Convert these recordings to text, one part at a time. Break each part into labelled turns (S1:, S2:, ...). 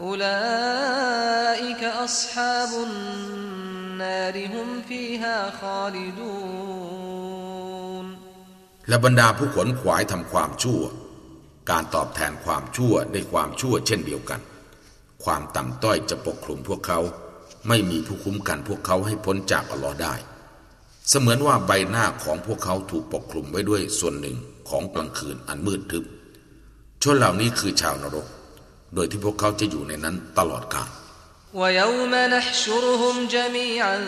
S1: أولئك أصحاب النار هم فيها خالدون
S2: และบรรดาผู้ขวนขวายทำความชั่ว การตอบแทนความชั่วในความชั่วเช่นเดียวกัน ความต่ำต้อยจะปกคลุมพวกเขา ไม่มีผู้คุ้มกันพวกเขาให้พ้นจากอัลลอฮ์ได้ เสมือนว่าใบหน้าของพวกเขาถูกปกคลุมไว้ด้วยส่วนหนึ่งของกลางคืนอันมืดทึบ ชนเหล่านี้คือชาวนรก โดยที่พวกเขาจะอยู่ในนั้นตลอดกาล
S1: ويوم نحشرهم جميعا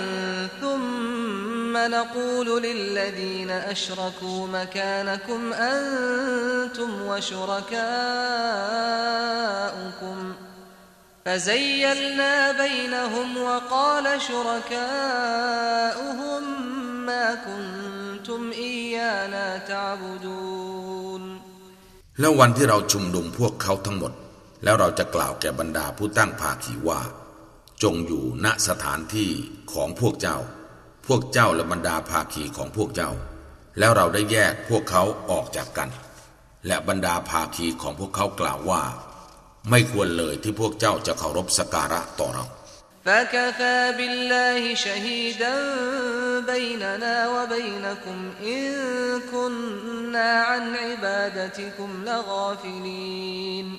S1: ثم نقول للذين أشركوا مكانكم أنتم وشركاؤكم فزيلنا بينهم وقال شركاؤهم ما كنتم إيانا تعبدون
S2: แล้ววันที่เราชุมนุมพวกเขาทั้งหมด แล้วเราจะกล่าวแก่บรรดาผู้ตั้งภาคีว่า จงอยู่ณสถานที่ของพวกเจ้า พวกเจ้าและบรรดาภาคีของพวกเจ้า แล้วเราได้แยกพวกเขาออกจากกัน และบรรดาภาคีของพวกเขากล่าวว่า ไม่ควรเลยที่พวกเจ้าจะเคารพสกการะต่อเรา
S1: فكفى بالله شهيدا بيننا وبينكم إن كنا عن عبادتكم لغافلين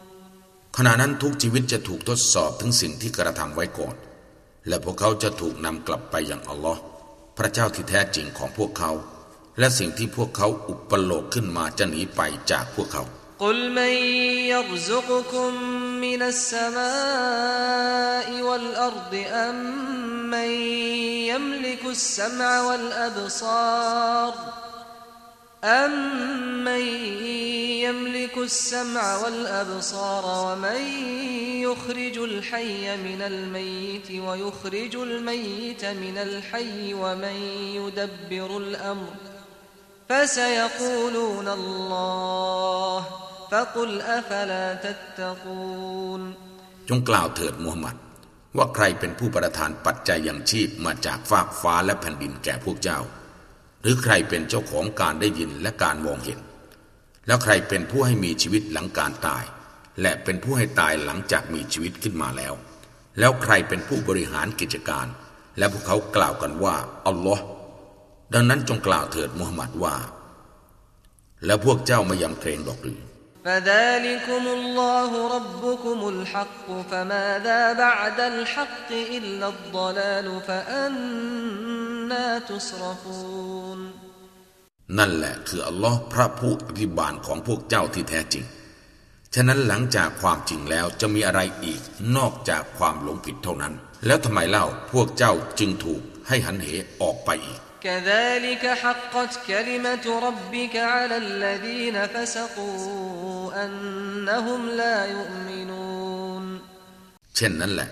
S2: ณะนั้นทุกชีวิตจะถูกทดสอบถึงสิ่งที่กระทำไว้ก่อน และพวกเขาจะถูกนำกลับไปยังอัลลอฮ์พระเจ้าที่แท้จริงของพวกเขา และสิ่งที่พวกเขาอุปโลกขึ้นมาจะหนีไปจากพวกเขา
S1: قل من يرزقكم من السماء والأرض أم من يملك السمع والأبصار أمن يملك السمع والأبصار ومن يخرج الحي من الميت ويخرج الميت من الحي ومن يدبر الأمر فسيقولون الله فقل أفلا تتقون
S2: จงกล่าวเถิดมูฮัมหมัด ว่าใครเป็นผู้ประทานปัจจัยยังชีพมาจากฟากฟ้าและแผ่นดินแก่พวกเจ้า หรือใครเป็นเจ้าของการได้ยินและการมองเห็น แล้วใครเป็นผู้ให้มีชีวิตหลังการตาย และเป็นผู้ให้ตายหลังจากมีชีวิตขึ้นมาแล้ว แล้วใครเป็นผู้บริหารกิจการ และพวกเขากล่าวกันว่าอัลลอฮ์ดังนั้นจงกล่าวเถิดมูฮัมหมัดว่า แล้วพวกเจ้าไม่ยำเกรงดอกหรือ
S1: فذلكم الله ربكم الحق فماذا بعد الحق إلا الضلال فأنا تصرفون
S2: นั่นแหละคืออัลลอฮ์พระผู้อภิบาลของพวกเจ้าที่แท้จริง ฉะนั้นหลังจากความจริงแล้วจะมีอะไรอีกนอกจากความหลงผิดเท่านั้น แล้วทำไมเล่าพวกเจ้าจึงถูกให้หันเหออกไปอีก
S1: كذلك حقت كلمة ربك على الذين فسقوا أنهم لا يؤمنون
S2: เช่นนั้นแหละ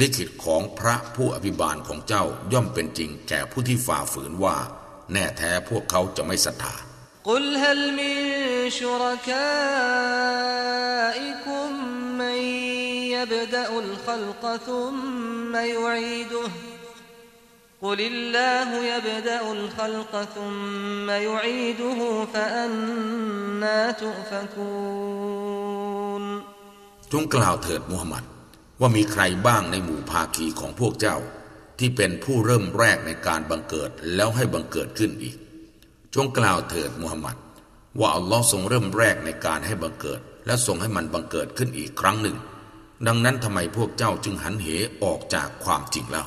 S2: ลิขิตของพระผู้อภิบาลของเจ้าย่อมเป็นจริงแก่ผู้ที่ฝ่าฝืนว่า แน่แท้พวกเขาจะไม่ศรัทธา
S1: قل هل من شركائكم من يبدأ الخلق ثم يعيده قل الله يبدأ الخلق ثم يعيده فأنا تؤفكون
S2: จงกล่าวเถิดมูฮัมหมัด ว่ามีใครบ้างในหมู่ภาคีของพวกเจ้า ที่เป็นผู้เริ่มแรกในการบังเกิดแล้วให้บังเกิดขึ้นอีก จงกล่าวเถิดมูฮัมหมัด ว่าอัลลอฮ์ทรงเริ่มแรกในการให้บังเกิด และทรงให้มันบังเกิดขึ้นอีกครั้งหนึ่ง ดังนั้นทำไมพวกเจ้าจึงหันเหออกจากความจริงแล้ว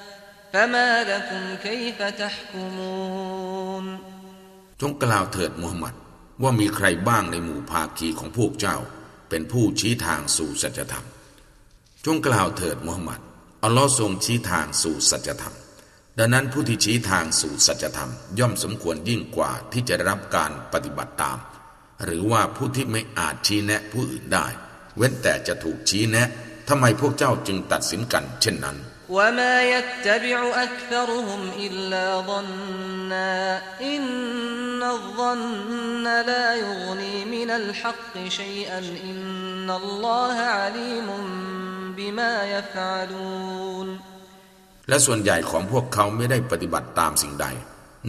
S1: فما لكم كيف تحكمون
S2: จงกล่าวเถิดมูฮัมหมัดว่ามีใครบ้างในหมู่ภาคีของพวกเจ้า เป็นผู้ชี้ทางสู่สัจธรรม จงกล่าวเถิดมูฮัมหมัดอัลลอฮ์ทรงชี้ทางสู่สัจธรรม ดังนั้นผู้ที่ชี้ทางสู่สัจธรรม ย่อมสมควรยิ่งกว่าที่จะได้รับการปฏิบัติตาม หรือว่าผู้ที่ไม่อาจชี้แนะผู้อื่นได้ เว้นแต่จะถูกชี้แนะ ทำไมพวกเจ้าจึงตัดสินกันเช่นนั้น
S1: وما يتبع أكثرهم إلا ظنا إن الظن لا يغني من الحق شيئا إن الله عليم بما يفعلون
S2: และส่วนใหญ่ของพวกเขาไม่ได้ปฏิบัติตามสิ่งใด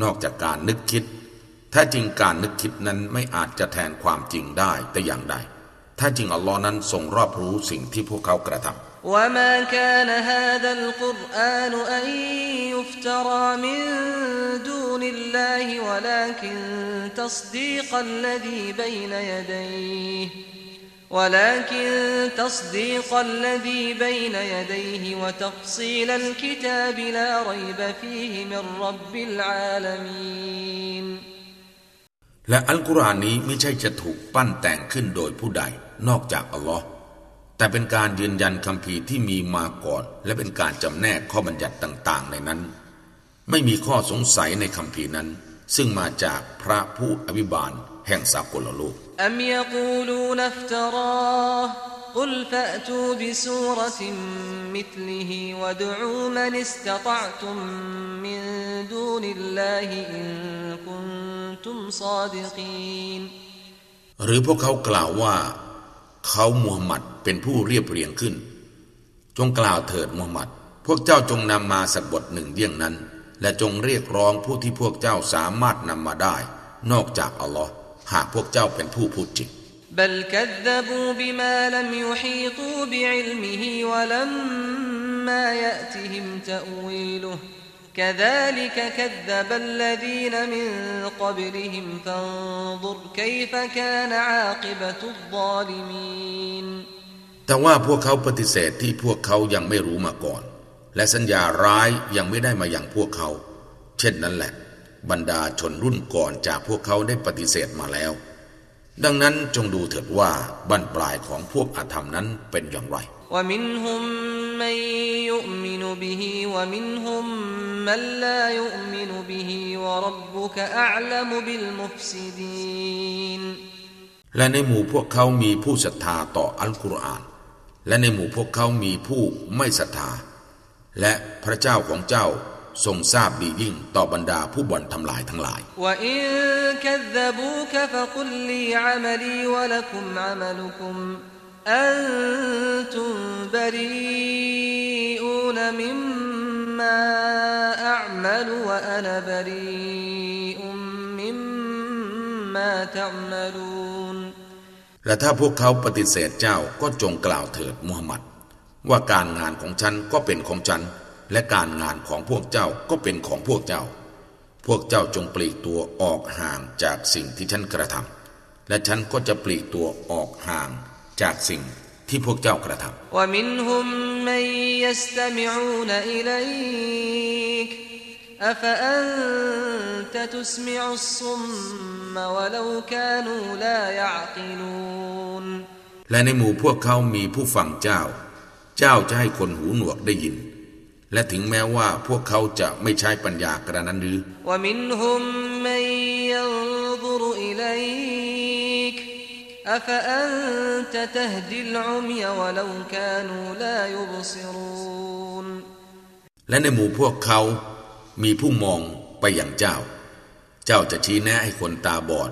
S2: นอกจากการนึกคิด ถ้าจริงการนึกคิดนั้นไม่อาจจะแทนความจริงได้แต่อย่างใด ถ้าจริงอัลลอฮ์นั้นทรงรอบรู้สิ่งที่พวกเขากระทำ
S1: وما كان هذا القرآن أن يفترى من دون الله ولكن تصديق الذي بين يديه ولكن تصديق الذي بين يديه وتفصيل الكتاب لا ريب فيه من رب العالمين
S2: และอัลกุรอานนี้ไม่ใช่จะถูกปั้นแต่งขึ้นโดยผู้ใดนอกจากอัลลอฮ์แต่เป็นการยืนยันคำพีที่มีมาก่อน และเป็นการจำแนกข้อบัญญัติต่าง ๆ ในนั้น ไม่มีข้อสงสัยในคำพีนั้น ซึ่งมาจากพระผู้อภิบาลแห่งสากลโลก
S1: قل فأتوا بسورة مثله وادعوا من استطعتم من دون الله إن كنتم صادقين
S2: หรือพวกเขากล่าวว่า เขามูฮัมหมัดเป็นผู้เรียบเรียงขึ้น จงกล่าวเถิดมูฮัมหมัด พวกเจ้าจงนำมาสักบทหนึ่งเยี่ยงนั้น และจงเรียกร้องผู้ที่พวกเจ้าสามารถนำมาได้ นอกจากอัลลอฮ์หากพวกเจ้าเป็นผู้พูดจริง
S1: بل كذبوا بما لم يحيطوا بعلمه ولما يأتهم تأويله كذلك كذب الذين من قبلهم فانظر كيف كان عاقبة الظالمين
S2: แต่ว่าพวกเขาปฏิเสธที่พวกเขายังไม่รู้มาก่อน และสัญญาร้ายยังไม่ได้มาอย่างพวกเขา เช่นนั้นแหละ บรรดาชนรุ่นก่อนจากพวกเขาได้ปฏิเสธมาแล้ว ดังนั้นจงดูเถิดว่าบั้นปลายของพวกอาธรรมนั้นเป็นอย่างไร
S1: ومنهم من يؤمن به ومنهم من لا يؤمن به وربك أعلم بالمفسدين
S2: และในหมู่พวกเขามีผู้ศรัทธาต่ออัลกุรอาน และในหมู่พวกเขามีผู้ไม่ศรัทธา และพระเจ้าของเจ้า ทรงทราบดียิ่งต่อบรรดาผู้บ่อนทำลายทั้งหลาย และถ้าพวกเขาปฏิเสธเจ้าก็จงกล่าวเถิดมูฮัมหมัด ว่าการงานของฉันก็เป็นของฉัน และการงานของพวกเจ้าก็เป็นของพวกเจ้า พวกเจ้าจงปลีกตัวออกห่างจากสิ่งที่ฉันกระทำและฉันก็จะปลีกตัวออกห่างจากสิ่งที่พวกเจ้ากระทำและในหมู่พวกเขามีผู้ฟังเจ้า เจ้าจะให้คนหูหนวกได้ยิน และถึงแม้ว่าพวกเขาจะไม่ใช้ปัญญากระนั้นหรือและในหมู่พวกเขา มีผู้มองไปอย่างเจ้า เจ้าจะชี้แนะให้คนตาบอด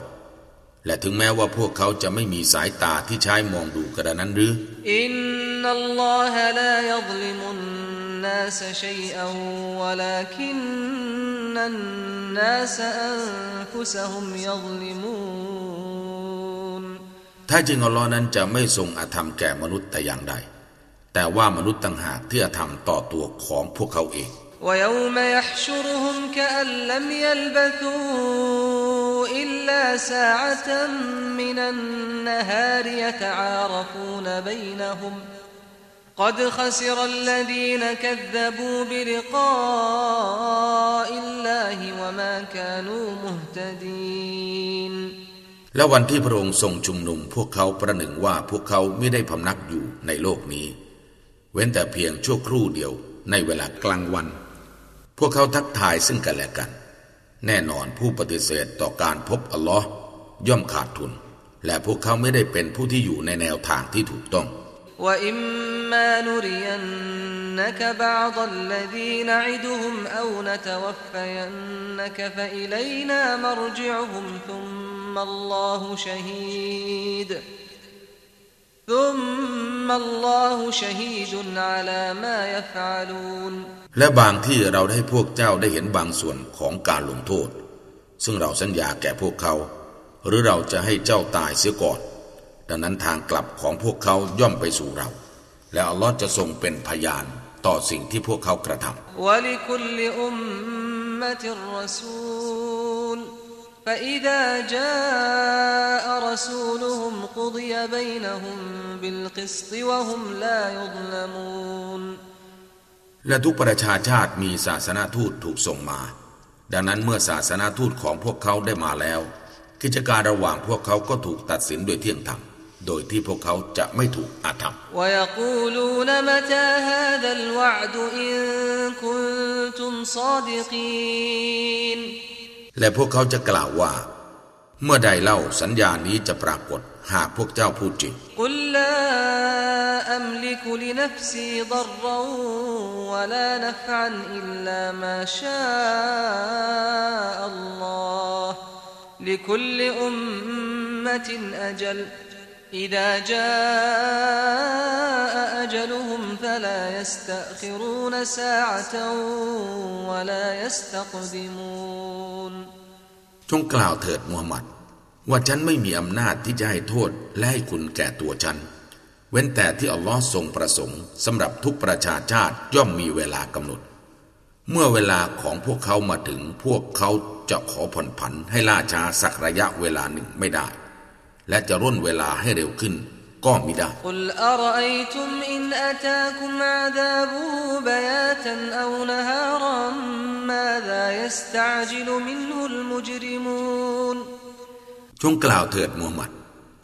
S2: และถึงแม้ว่าพวกเขาจะไม่มีสายตาที่ใช้มองดูกระนั้นหรือ
S1: อินนัลลอฮะลายซลิมุน الناس شيئا ولكن الناس أنفسهم يظلمون
S2: ถ้าจริงอัลลอฮ์นั้นจะไม่ทรงอาธรรมแก่มนุษย์แต่อย่างใด แต่ว่ามนุษย์ต่างหากที่จะทำต่อตัวของพวกเขาเอง
S1: ويوم يحشرهم كأن لم يلبثوا إلا ساعة من النهار يتعارفون بينهم قد خسر الذين كذبوا بلقاء الله وما كانوا مهتدين
S2: และวันที่พระองค์ทรงชุมนุมพวกเขาประหนึ่งว่าพวกเขาไม่ได้พำนักอยู่ในโลกนี้ เว้นแต่เพียงชั่วครู่เดียวในเวลากลางวัน พวกเขาทักทายซึ่งกันและกัน แน่นอนผู้ปฏิเสธต่อการพบอัลลอฮ์ย่อมขาดทุน และพวกเขาไม่ได้เป็นผู้ที่อยู่ในแนวทางที่ถูกต้อง
S1: وإما نرينك بعض الذي نعدهم أو نتوفينك فإلينا مرجعهم ثم الله شهيد ثم الله شهيد على ما يفعلون
S2: และบางที่เราได้พวกเจ้าได้เห็นบางส่วนของการลงโทษ ซึ่งเราสัญญาแก่พวกเขา หรือเราจะให้เจ้าตายเสียก่อน ดังนั้นทางกลับของพวกเขาย่อมไปสู่เรา และอัลลอฮ์จะทรงเป็นพยานต่อสิ่งที่พวกเขากระทำ
S1: ولكل أمة رسول فإذا جاء رسولهم قضي بينهم بالقسط وهم لا يظلمون
S2: และทุกประชาชาติมีศาสนาทูตถูกส่งมา ดังนั้นเมื่อศาสนาทูตของพวกเขาได้มาแล้ว กิจการระหว่างพวกเขาก็ถูกตัดสินโดยเที่ยงธรรม โดยที่พวกเขาจะไม่ถูกอาธรรม
S1: ويقولون متى هذا الوعد إن كنتم صادقين
S2: และพวกเขาจะกล่าวว่า เมื่อใดเล่าสัญญานี้จะปรากฏหากพวกเจ้าพูดจริง
S1: قل لا أملك لنفسي ضرا ولا نفعا إلا ما شاء الله لكل أمة أجل إذا جاء أجلهم فلا يستأخرون ساعة ولا يستقدمون
S2: จงกล่าวเถิดมูฮัมหมัด ว่าฉันไม่มีอำนาจที่จะให้โทษและให้คุณแก่ตัวฉัน เว้นแต่ที่อัลลอฮ์ทรงประสงค์สำหรับทุกประชาชาติย่อมมีเวลากำหนด เมื่อเวลาของพวกเขามาถึงพวกเขาจะขอผ่อนผันให้ล่าช้าสักระยะเวลาหนึ่งไม่ได้ และจะร่นเวลาให้เร็วขึ้น ก็มิได้
S1: กุว
S2: จงกล่าวเถิดมูฮัมหมัด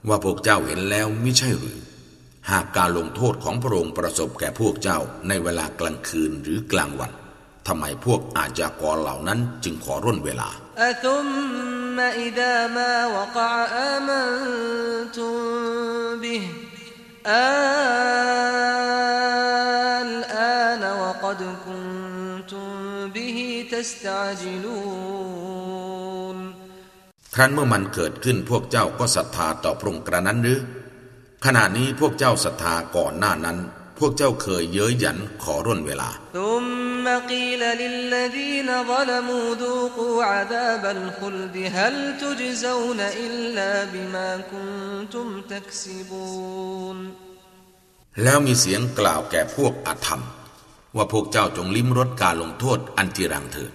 S2: ว่าพวกเจ้าเห็นแล้วไม่ใช่หรือ หากการลงโทษของพระองค์ประสบแก่พวกเจ้าในเวลากลางคืนหรือกลางวันทำไมพวกอาจากรเหล่านั้นจึงขอร่นเวลา
S1: أثم إذا ما وقع آمنتم به الآن وقد كنتم به تستعجلون
S2: ครั้นเมื่อมันเกิดขึ้นพวกเจ้าก็ศรัทธาต่อพระองค์กระนั้นหรือ ขณะนี้พวกเจ้าศรัทธาก่อนหน้านั้น พวกเจ้าเคยเย้ยหยันขอร่นเวลา แล้วมีเสียงกล่าวแก่พวกอธรรม ว่าพวกเจ้าจงลิ้มรสการลงโทษอันจีรังเถิด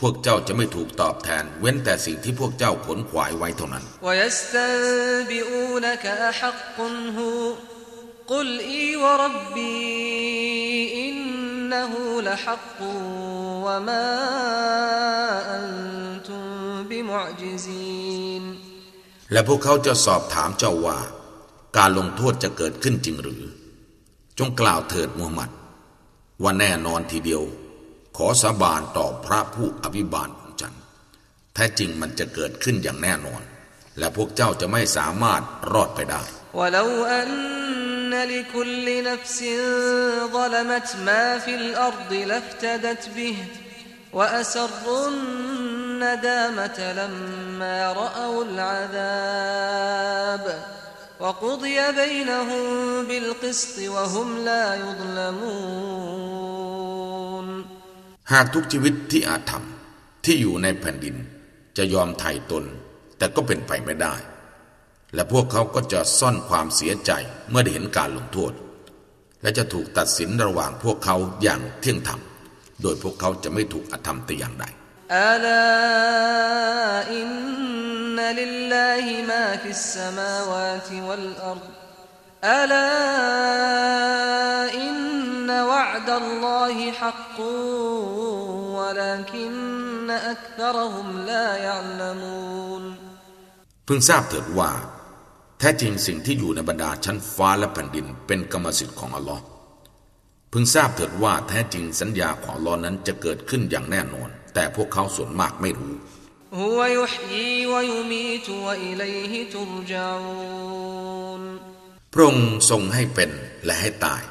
S2: พวกเจ้าจะไม่ถูกตอบแทน เว้นแต่สิ่งที่พวกเจ้าขนขวายไว้เท่านั้น
S1: قل إي وربي إنه لحق وما أنتم بمعجزين
S2: และพวกเขาจะสอบถามเจ้าว่า การลงโทษจะเกิดขึ้นจริงหรือ จงกล่าวเถิดมูฮัมหมัด ว่าแน่นอนทีเดียว ขอสาบานต่อพระผู้อภิบาลของฉัน แท้จริงมันจะเกิดขึ้นอย่างแน่นอน และพวกเจ้าจะไม่สามารถรอดไปได้
S1: ولو أن لكل نفس ظلمت ما في الأرض لافتدت به وأسروا الندامة لما رأوا العذاب وقضي بينهم بالقسط وهم لا يظلمون
S2: หากทุกชีวิตที่อาจทำที่อยู่ในแผ่นดิน จะยอมไถ่ตน แต่ก็เป็นไปไม่ได้ และพวกเขาก็จะซ่อนความเสียใจเมื่อได้เห็นการลงโทษ และจะถูกตัดสินระหว่างพวกเขาอย่างเที่ยงธรรม โดยพวกเขาจะไม่ถูกอธรรมแต่อย่างใด
S1: إن لله ما في السماوات والأرض ألا إنนวะดัลลอฮิฮักกุวะลาคินอักษรฮุมลายะลมูน
S2: เพิ่งทราบเถิดว่า แท้จริงสิ่งที่อยู่ในบรรดาชั้นฟ้าและแผ่นดินเป็นกรรมสิทธิ์ของอัลลอฮ์พึงทราบเถิดว่าแท้จริงสัญญาของอัลลอฮ์นั้นจะเกิดขึ้นอย่างแน่นอน แต่พวกเขาส่วนมากไม่รู้ พระองค์ทรงให้เป็นและให้ตาย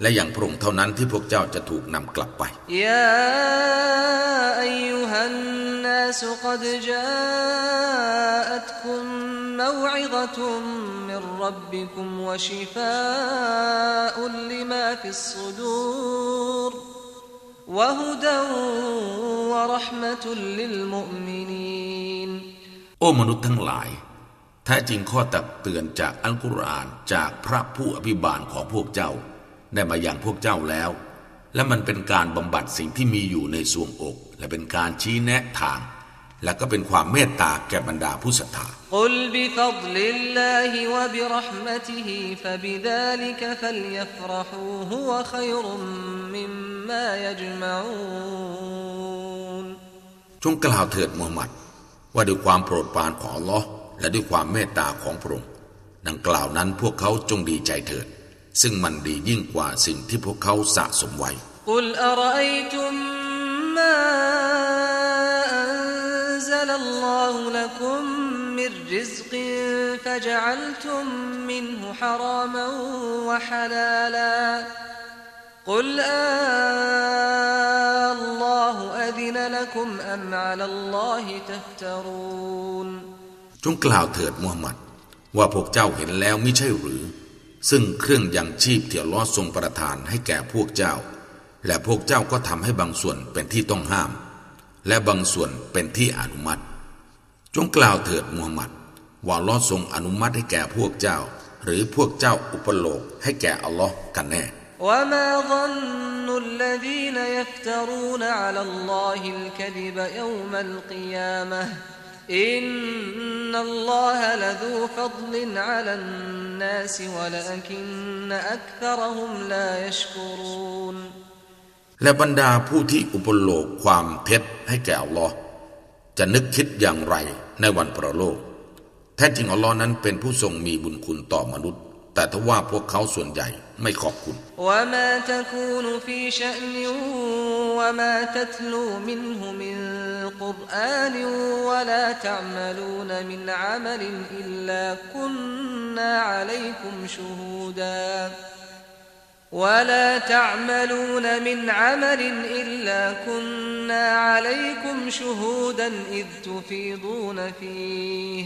S2: และอย่างพระองค์เท่านั้นที่พวกเจ้าจะถูกนำกลับไป
S1: ยาอยุหันนาสกดจาอัตคุม موعظة من ربكم وشفاء لما في الصدور وهدى ورحمة للمؤمنين
S2: โอ้มนุษย์ทั้งหลาย แท้จริงข้อตักเตือนจากอัลกุรอานจากพระผู้อภิบาลของพวกเจ้า ได้มาอย่างพวกเจ้าแล้ว และมันเป็นการบำบัดสิ่งที่มีอยู่ในสวงอก และเป็นการชี้แนะทาง และก็เป็นความเมตตาแก่บรรดาผู้ศรัทธา
S1: قل بفضل الله وبرحمته فبذلك فليفرحوا هو خير مما يجمعون
S2: จงกล่าวเถิดมูฮัมหมัด ว่าด้วยความโปรดปรานของอัลลอฮ์และด้วยความเมตตาของพระองค์ดังกล่าวนั้นพวกเขาจงดีใจเถิด ซึ่งมันดียิ่งกว่าสิ่งที่พวกเขาสะสมไว้
S1: قل أرأيتم ما أنزل الله لكم من رزق فجعلتم منه حراما وحلالا قل آه الله أذن لكم أم على الله تفترون
S2: จงกล่าวเถิดมูฮัมหมัด ว่าพวกเจ้าเห็นแล้วมิใช่หรือ ซึ่งเครื่องยังชีพที่อัลลอฮ์ทรงประทานให้แก่พวกเจ้า และพวกเจ้าก็ทำให้บางส่วนเป็นที่ต้องห้าม และบางส่วนเป็นที่อนุมัติ จงกล่าวเถิดมูฮัมหมัด ว่าอัลลอฮ์ทรงอนุมัติให้แก่พวกเจ้า หรือพวกเจ้าอุปโลกให้แก่อัลลอฮ์กันแน่
S1: وما ظن الذين يفترون على الله الكذب يوم القيامة إن الله لذو فضل على الناس ولكن أكثرهم لا يشكرون
S2: และบรรดาผู้ที่อุปโลกความเท็จให้แก่อัลลอฮ์จะนึกคิดอย่างไรในวันประโลก แท้จริงอัลลอฮ์นั้นเป็นผู้ทรงมีบุญคุณต่อมนุษย์ แต่ทว่าพวกเขาส่วนใหญ่ไม่ขอบคุณ
S1: وما تكون في شأن وما تتلو منه من قرآن ولا تعملون من عمل إلا كنا عليكم شهودا ولا تعملون من عمل إلا كنا عليكم شهودا إذ تفيضون فيه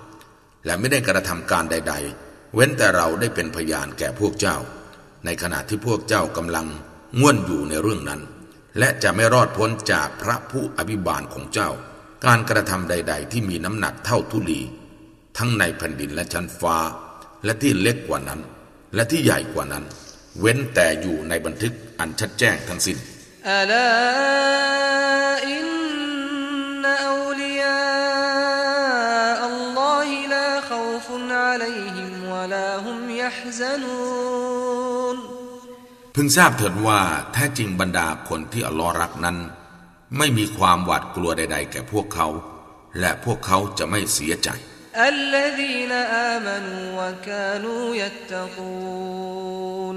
S2: และไม่ได้กระทำการใด ๆ เว้นแต่เราได้เป็นพยานแก่พวกเจ้า ในขณะที่พวกเจ้ากำลังง่วนอยู่ในเรื่องนั้น และจะไม่รอดพ้นจากพระผู้อภิบาลของเจ้า การกระทำใด ๆ ที่มีน้ำหนักเท่าทุลี ทั้งในแผ่นดินและชั้นฟ้า และที่เล็กกว่านั้น และที่ใหญ่กว่านั้น เว้นแต่อยู่ในบันทึกอันชัดแจ้งทั้งสิ้น
S1: عليهم ولا هم يحزنون
S2: พึงทราบเถิดว่าแท้จริงบรรดาคนที่อัลลอฮ์รักนั้น ไม่มีความหวาดกลัวใด ๆ แก่พวกเขา และพวกเขาจะไม่เสียใจ
S1: الذين آمنوا وكانوا يتقون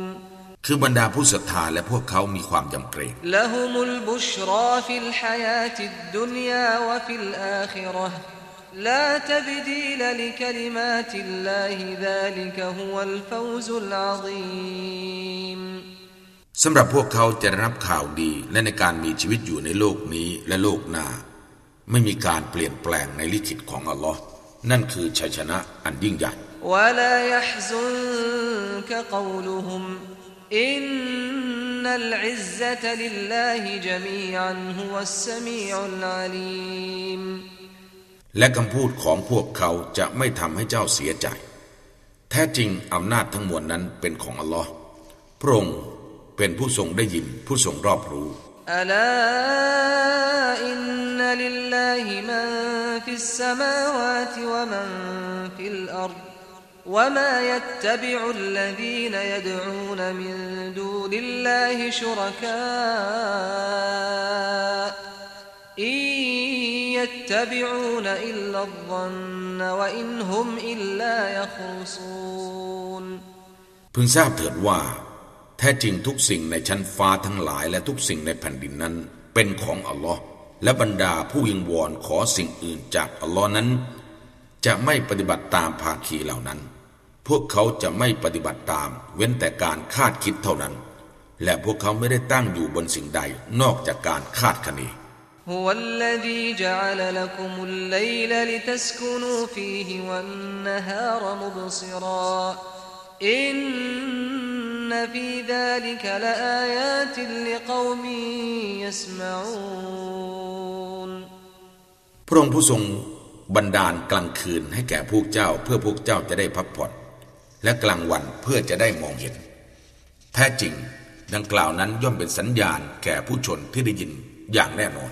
S2: คือบรรดาผู้ศรัทธาและพวกเขามีความยำเกรง
S1: لهم البشرى في الحياة الدنيا وفي الآخرة لا تبديل لكلمات الله ذلك هو الفوز العظيم
S2: สำหรับพวกเขาจะได้รับข่าวดีและในการมีชีวิตอยู่ในโลกนี้และโลกหน้า ไม่มีการเปลี่ยนแปลงในลิขิตของอัลลอฮ์นั่นคือชัยชนะอันยิ่งใหญ่
S1: ولا يحزنك قولهم إن العزة لله جميعا هو السميع العليم
S2: และคำพูดของพวกเขาจะไม่ทำให้เจ้าเสียใจ แท้จริงอำนาจทั้งมวลนั้นเป็นของอัลลอฮ์พระองค์เป็นผู้ทรงได้ยินผู้ทรงรอบรู้
S1: ألا إن لله من في السماوات ومن في الأرض وما يتبع الذين يدعون من دون الله شركاء إن يتبعون إلا الظن وإن هم إلا يخرصون
S2: พึงทราบเถิดว่า แท้จริงทุกสิ่งในชั้นฟ้าทั้งหลายและทุกสิ่งในแผ่นดินนั้น เป็นของอัลลอฮ์และบรรดาผู้ยิงวอนขอสิ่งอื่นจากอัลลอฮ์นั้น จะไม่ปฏิบัติตามภาคีเหล่านั้น พวกเขาจะไม่ปฏิบัติตาม เว้นแต่การคาดคิดเท่านั้น และพวกเขาไม่ได้ตั้งอยู่บนสิ่งใดนอกจากการคาดคะเน
S1: هو الذي جعل لكم الليل لتسكنوا فيه والنهار مبصرا إن في ذلك لآيات لقوم يسمعون
S2: พระองค์ผู้ทรงบันดาลกลางคืนให้แก่พวกเจ้าเพื่อพวกเจ้าจะได้พักผ่อน และกลางวันเพื่อจะได้มองเห็น แท้จริง ดังกล่าวนั้นย่อมเป็นสัญญาณแก่ผู้ชนที่ได้ยินอย่างแน่นอน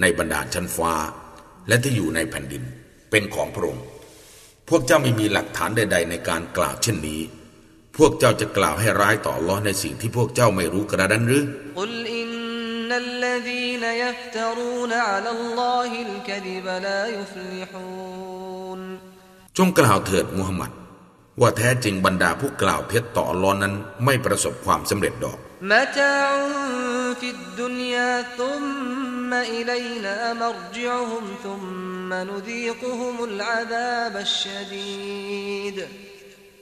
S2: ในบรรดาชั้นฟ้า และที่อยู่ในแผ่นดินเป็นของพระองค์ พวกเจ้าไม่มีหลักฐานใด ๆ ในการกล่าวเช่นนี้ พวกเจ้าจะกล่าวให้ร้ายต่อลอในสิ่งที่พวกเจ้าไม่รู้กระดันหรือ จงกล่าวเถิดมูฮัมหมัดว่าแท้จริงบรรดาผู้กล่าวเท็จต่อลอนนั้นไม่ประสบความสำเร็จดอก
S1: มะตาอุฟิดดุนยาตุม ثم إلينا مرجعهم ثم نذيقهم العذاب الشديد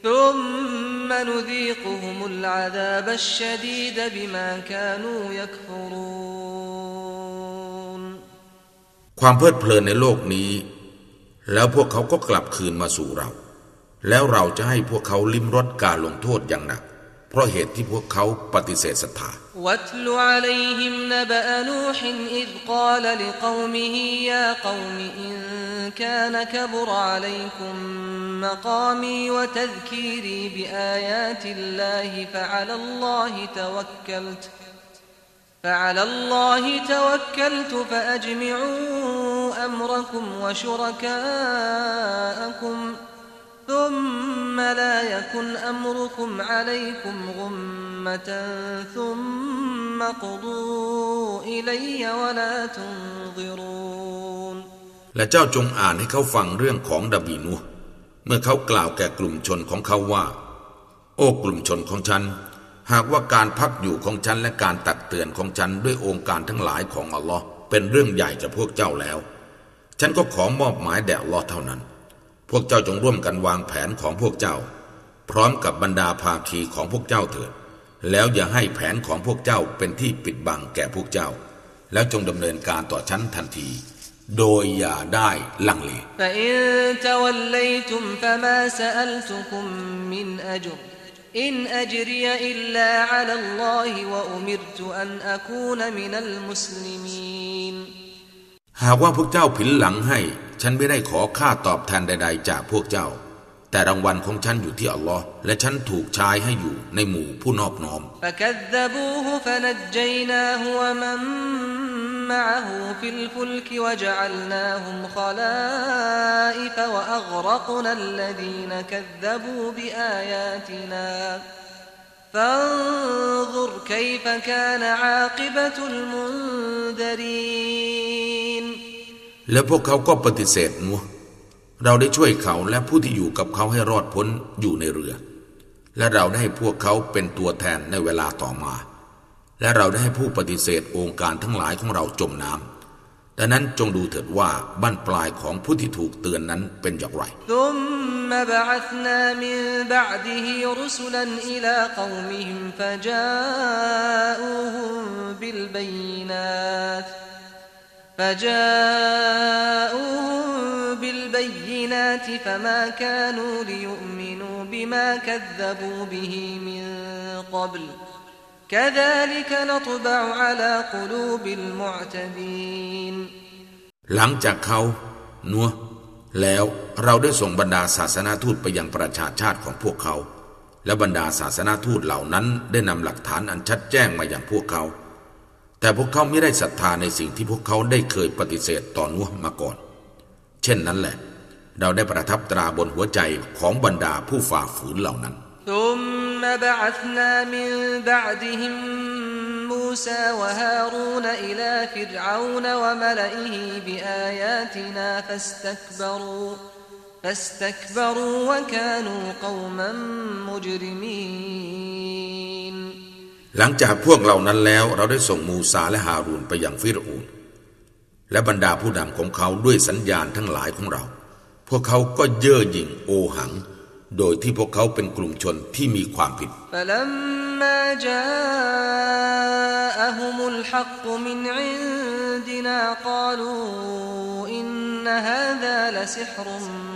S1: ثم نذيقهم العذاب الشديد بما كانوا يكفرون
S2: ความเพลิดเพลินในโลกนี้ แล้วพวกเขาก็กลับคืนมาสู่เรา แล้วเราจะให้พวกเขาลิ้มรสการลงโทษอย่างหนัก เพ ราะเหตุที่พวกเขาปฏิเสธศรัทธา
S1: واتل عليهم نبأ نوح إذ قال لقومه يا قوم إن كان كبر عليكم مقامي وتذكيري بآيات الله فعلى الله توكلت فعلى الله توكلت فأجمعوا أمركم وشركاءكم ثم لا يكن أمركم عليكم غمة ثم قضوا إلي ولا تنظرون
S2: และเจ้าจงอ่านให้เขาฟังเรื่องของดาบีนูห์เมื่อเขากล่าวแก่กลุ่มชนของเขาว่า โอ้กลุ่มชนของฉัน หากว่าการพักอยู่ของฉันและการตักเตือนของฉันด้วยองค์การทั้งหลายของอัลลอฮ์เป็นเรื่องใหญ่กับพวกเจ้าแล้ว ฉันก็ขอมอบหมายแด่อัลลอฮ์เท่านั้น พวกเจ้าจงร่วมกันวางแผนของพวกเจ้า พร้อมกับบรรดาภาคีของพวกเจ้าเถิด แล้วอย่าให้แผนของพวกเจ้าเป็นที่ปิดบังแก่พวกเจ้า แล้วจงดำเนินการต่อชั้นทันทีโดยอย่าได้ลังเลหากว่าพวกเจ้าผินหลังให้ ฉันไม่ได้ขอค่าตอบแทนใด ๆ จากพวกเจ้า แต่รางวัลของฉันอยู่ที่อัลลอฮ์และฉันถูกใช้ให้อยู่ในหมู่ผู้นอบน้อม
S1: فكذبوه فنجيناه ومن معه في الفلك وجعلناهم خلائف وأغرقنا الذين كذبوا بآياتنا فانظر فانظر كيف كان عاقبة المنذرين
S2: และพวกเขาก็ปฏิเสธนัวเราได้ช่วยเขาและผู้ที่อยู่กับเขาให้รอดพ้นอยู่ในเรือ และเราได้พวกเขาเป็นตัวแทนในเวลาต่อมา และเราได้ให้ผู้ปฏิเสธองค์การทั้งหลายของเราจมน้ำดังนั้นจงดูเถิดว่าบ้านปลายของผู้ที่ถูกเตือนนั้นเป็นอย่างไร
S1: และ فجاءوهم بالبينات فجاءوهم بالبينات فما كانوا ليؤمنوا بما كذبوا به من قبل كذلك نطبع على قلوب المعتدين
S2: หลังจากเขานัวแล้วเราได้ส่งบรรดาศาสนาทูตไปยังประชาชาติของพวกเขา และบรรดาศาสนาทูตเหล่านั้นได้นำหลักฐานอันชัดแจ้งมาอย่างพวกเขา แต่พวกเขาไม่ได้ศรัทธาในสิ่งที่พวกเขาได้เคยปฏิเสธต่อนุ่มาก่อน เช่นนั้นแหละ เราได้ประทับตราบนหัวใจของบรรดาผู้ฝ่าฝืนเหล่านั้น
S1: และ
S2: หลังจากพวกเหล่านั้นแล้วเราได้ส่งมูซาและฮารูนไปยังฟิรอูนและบรรดาผู้นำของเขาด้วยสัญญาณทั้งหลายของเรา พวกเขาก็เย่อหยิ่งโอหังโดยที่พวกเขาเป็นกลุ่มชนที่มีความผิด
S1: فلما جاءهم الحق من عندنا قالوا إن هذا لسحر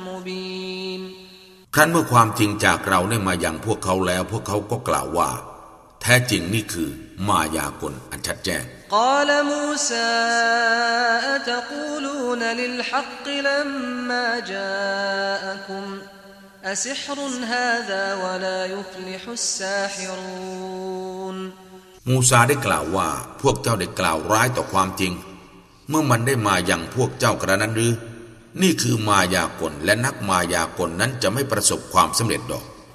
S1: مبين
S2: ครั้นเมื่อความจริงจากเราได้มาอย่างพวกเขาแล้ว พวกเขาก็กล่าวว่า แท้จริงนี่คือมายากลอันชัดแจ้ง
S1: قال موسى أتقولون للحق لما جاءكم أسحر هذا ولا يفلح الساحرون
S2: มูซาได้กล่าวว่าพวกเจ้าได้กล่าวร้ายต่อความจริง เมื่อมันได้มาอย่างพวกเจ้ากระนั้นหรือ นี่คือมายากลและนักมายากลนั้นจะไม่ประสบความสำเร็จดอก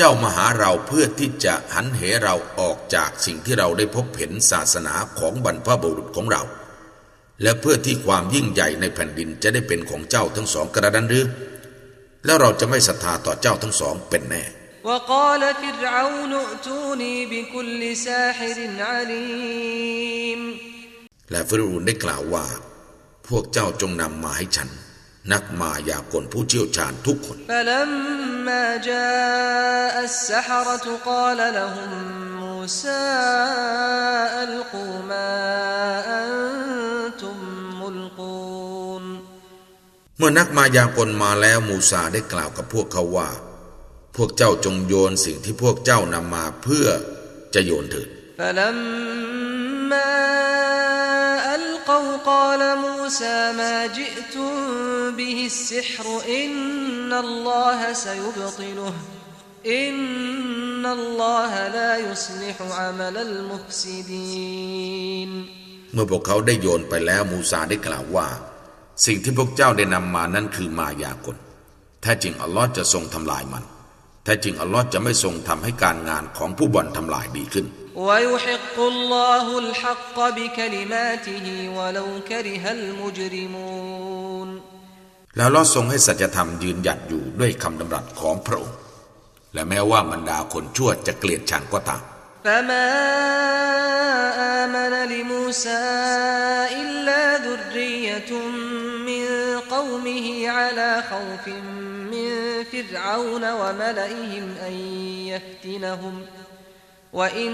S2: จ้ามาหาเราเพื่อที่จะหันเหเราออกจากสิ่งที่เราได้พบเห็นศาสนาของบรรพบุรุษของเรา และเพื่อที่ความยิ่งใหญ่ในแผ่นดินจะได้เป็นของเจ้าทั้งสองกระดันหรือ แล้วเราจะไม่ศรัทธาต่อเจ้าทั้งสองเป็นแน่
S1: وقال فرعون ائتوني بكل ساحر عليم
S2: และฟิรูนได้กล่าวว่า พวกเจ้าจงนำมาให้ฉัน นักมายากลผู้เชี่ยวชาญทุกคนเมื่อนักมายากลมาแล้วมูซาได้กล่าวกับพวกเขาว่า พวกเจ้าจงโยนสิ่งที่พวกเจ้านำมาเพื่อจะโยนเถิอ
S1: فلما ألقوا قال موسى ما جئتم به السحر إن الله سيبطله إن الله لا يصلح عمل المفسدين
S2: เมื่อพวกเขาได้โยนไปแล้วมูซาได้กล่าวว่า สิ่งที่พวกเจ้าได้นำมานั้นคือมายากลแท้จริงอัลลอฮ์จะทรงทำลายมัน แท้จริงอัลลอฮ์จะไม่ทรงทำให้การงานของผู้บ่อนทำลายดีขึ้น
S1: ويحق الله الحق بكلماته ولو كره المجرمون
S2: แล้วลอทรงให้สัจธรรมยืนหยัดอยู่ด้วยคำดำรัสของพระองค์ และแม้ว่าบรรดาคนชั่วจะเกลียดชังก็ตาม
S1: فما آمن لموسى إلا ذرية من قومه على خوف من فرعون وملئهم أن يفتنهم وإن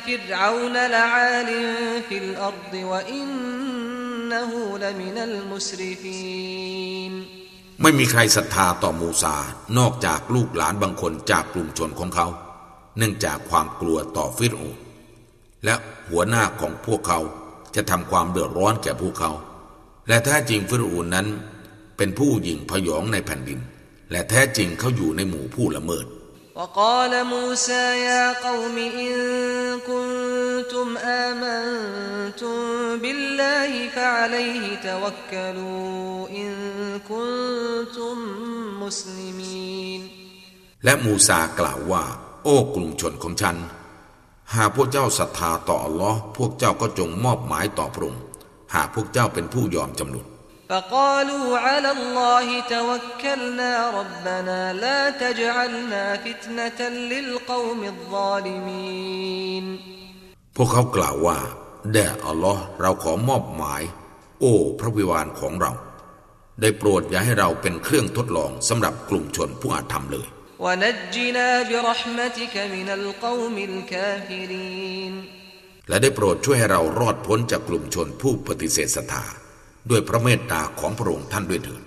S1: فرعون لعال في الأرض وإنه لمن المسرفين
S2: ไม่มีใครศรัทธาต่อมูซานอกจากลูกหลานบางคนจากกลุ่มชนของเขา เนื่องจากความกลัวต่อฟิรโอนและหัวหน้าของพวกเขาจะทำความเดือดร้อนแก่พวกเขา และแท้จริงฟิรูนนั้น เป็นผู้หญิงพยองในแผ่นดิน และแท้จริงเขาอยู่ในหมู่ผู้ละเมิด
S1: وقال موسى يا قوم إن كنتم آمنتم بالله فعليه توكلوا إن كنتم مسلمين
S2: และมูซากล่าวว่า โอ้กลุ่มชนของฉัน หากพวกเจ้าศรัทธาต่ออัลลอฮ์พวกเจ้าก็จงมอบหมายต่อพระองค์หากพวกเจ้าเป็นผู้ยอมจำนน
S1: فقالوا على الله توكلنا ربنا لا تجعلنا فتنة للقوم الظالمين
S2: พวกเขากล่าวว่าแด่อัลลอฮ์เราขอมอบหมาย โอ้พระวิวานของเรา ได้โปรดอย่าให้เราเป็นเครื่องทดลองสำหรับกลุ่มชนผู้อาธรรมเลย
S1: ونجنا برحمتك من القوم الكافرين
S2: และได้โปรดช่วยให้เรารอดพ้นจากกลุ่มชนผู้ปฏิเสธศรัทธา ด้วยพระเมตตาของพระองค์ท่านด้วยเถิด